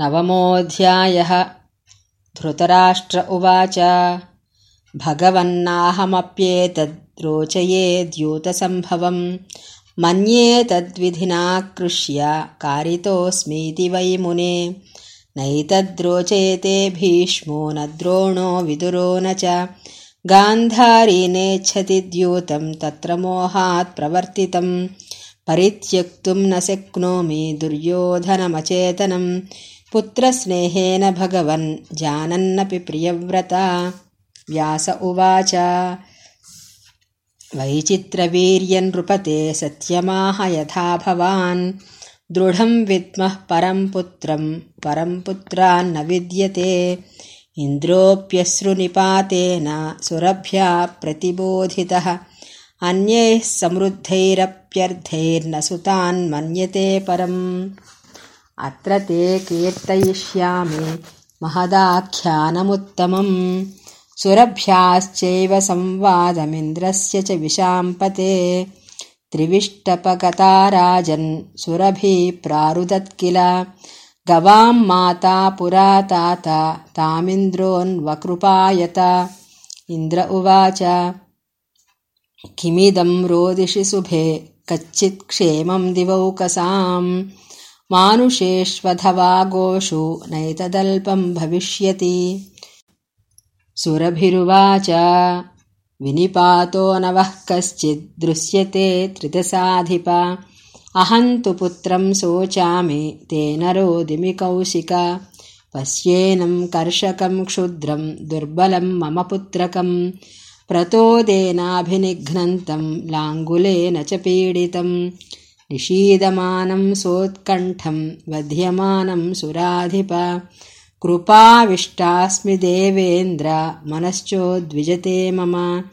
नवमोऽध्यायः। धृतराष्ट्र उवाच। भगवन्नाहमप्येतद्रोचयेद्यूतसम्भवम् मन्ये कृष्य कारितोऽस्मीति वै मुने। नैतद्रोचयते भीष्मो न द्रोणो विदुरो न च। गान्धारी नेच्छति द्यूतम् तत्र मोहात् प्रवर्तितम्। परित्यक्तुम् न शक्नोमि दुर्योधनमचेतनम् पुत्रस्नेहेन भगवन् जानन्नपि प्रियव्रता। व्यास उवाच वैचित्रवीर्यनृपते सत्यमाह यथा भवान्। दृढम् विद्मः परम् पुत्रम् परम् पुत्रान्न विद्यते। इन्द्रोऽप्यश्रुनिपातेन सुरभ्या प्रतिबोधितः। अन्यैः समृद्धैरप्यर्थैर्न सुतान्मन्यते परम् अत्र ते कीर्तयिष्यामि। महदाख्यानमुत्तमम्। सुरभ्याश्चैव संवादमिन्द्रस्य च विशाम्पते। त्रिविष्टपगता राजन् सुरभिप्रारुदत् किल गवाम् माता पुरा ताता तामिन्द्रोऽन्वकृपायत इन्द्र उवाच किमिदम् रोदिषि शुभे कच्चित्क्षेमम् दिवौकसाम् मानुषेष्वथवा गोषु नैतदल्पम् भविष्यति। सुरभिरुवाच। विनिपातो नवः कश्चिद्दृश्यते त्रिदशाधिप। अहम् तु पुत्रम् शोचामि तेन रोदिमि कौशिक। पश्येनम् कर्षकम् क्षुद्रम् दुर्बलम् मम पुत्रकम्। प्रतोदेनाभिनिघ्नन्तम् लाङ्गुलेन च पीडितम् निषीदमानम् सोत्कण्ठम् वध्यमानम् सुराधिप। कृपाविष्टास्मि देवेन्द्र मनश्चोद्विजते मम।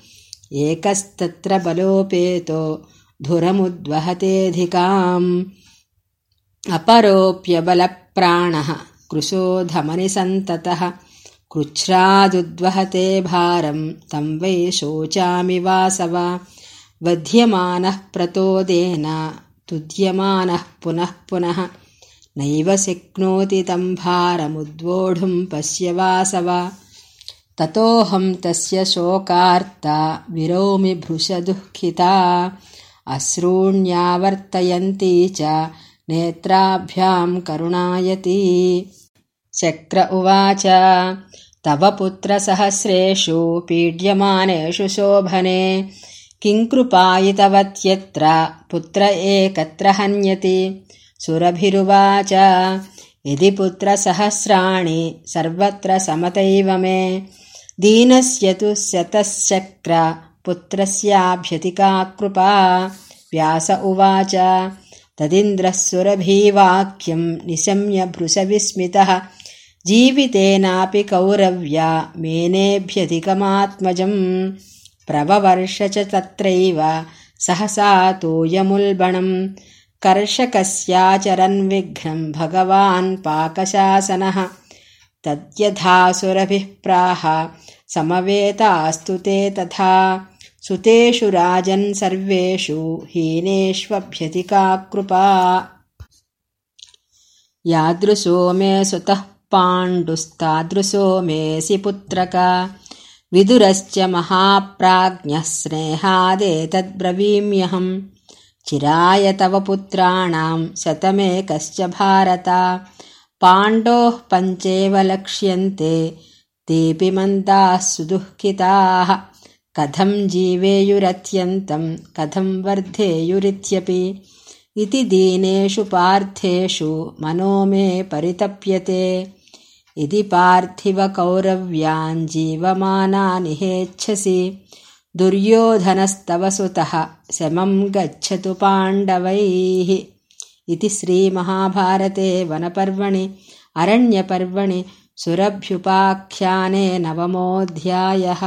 एकस्तत्र बलोपेतो धुरमुद्वहतेऽधिकाम्। अपरोऽप्यबलप्राणः कृशोधमनिसन्ततः कृच्छ्रादुद्वहते भारम् तम् वै शोचामि वासव। वध्यमानः प्रतोदेन तुद्यमानः पुनः पुनः। नैव शक्नोति तम् भारमुद्वोढुम् पश्य वासव। ततोऽहम् तस्य शोकार्ता विरोमि भृशदुःखिता। अश्रूण्यावर्तयन्ती च नेत्राभ्याम् करुणायती। शक्र उवाच तव पुत्रसहस्रेषु पीड्यमानेषु शोभने किङ्कृपायितवत्यत्र पुत्र एकत्र हन्यति। सुरभिरुवाच। यदि पुत्रसहस्राणि सर्वत्र समतैव मे। दीनस्य तु शतश्चक्र पुत्रस्याभ्यतिका कृपा। व्यास उवाच। तदिन्द्रः सुरभीवाक्यम् निशम्य भृशविस्मितः। जीवितेनापि कौरव्या मेनेभ्यधिकमात्मजम् प्रववर्ष च तत्रैव सहसा तोयमुल्बणम् कर्षकस्याचरन्विघ्नम् भगवान् पाकशासनः। तद्यथासुरभिः प्राह समवेतास्तु ते तथा। सुतेषु राजन् सर्वेषु हीनेष्वभ्यतिका कृपा। यादृशो मे सुतः पाण्डुस्तादृशो मेऽसि पुत्रका विदुरश्च महाप्राज्ञः स्नेहादेतद्ब्रवीम्यहम् चिराय तव पुत्राणाम् शतमेकश्च भारत। पाण्डोः पञ्चेव लक्ष्यन्ते तेऽपि मन्दाः सुदुःखिताः। कथम् जीवेयुरत्यन्तम् कथम् वर्धेयुरित्यपि। इति दीनेषु पार्थेषु मनो मे परितप्यते इति पार्थिवकौरव्यान् जीवमानानिहेच्छसि दुर्योधनस्तव सुतः शमम् गच्छतु पाण्डवैः इति श्रीमहाभारते वनपर्वणि अरण्यपर्वणि सुरभ्युपाख्याने नवमोऽध्यायः